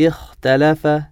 اختلف